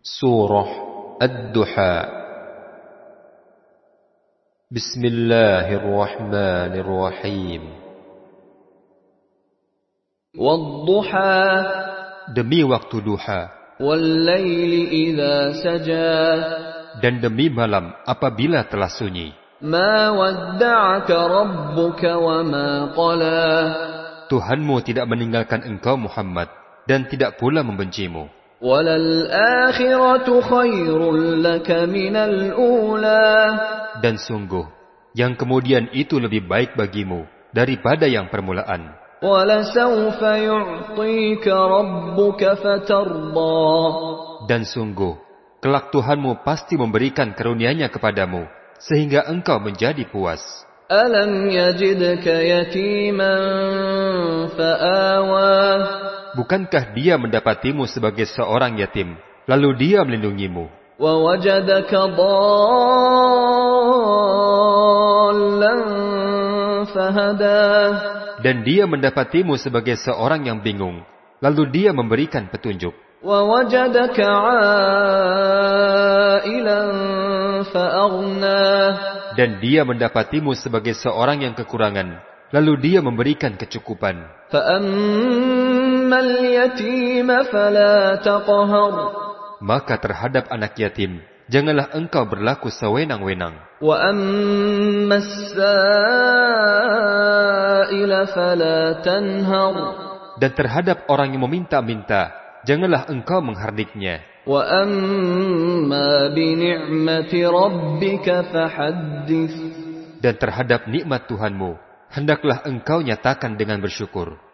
Surah Ad-Duha. Bismillahirrahmanirrahim. Demi waktu duha. Dan demi malam apabila telah sunyi. Ma wadda'aka rabbuka wa ma qala. Tuhanmu tidak meninggalkan engkau Muhammad dan tidak pula membencimu. Dan sungguh, yang kemudian itu lebih baik bagimu daripada yang permulaan. Dan sungguh, kelak Tuhanmu pasti memberikan karunia-Nya kepadamu, sehingga engkau menjadi puas. Alam yajidka yatiman fa'awa bukankah dia mendapatimu sebagai seorang yatim, lalu dia melindungimu. Dan dia mendapatimu sebagai seorang yang bingung, lalu dia memberikan petunjuk. Dan dia mendapatimu sebagai seorang yang kekurangan, lalu dia memberikan kecukupan. Maka terhadap anak yatim, janganlah engkau berlaku sewenang-wenang. Dan terhadap orang yang meminta-minta, janganlah engkau menghardiknya. Dan terhadap nikmat Tuhanmu, hendaklah engkau nyatakan dengan bersyukur.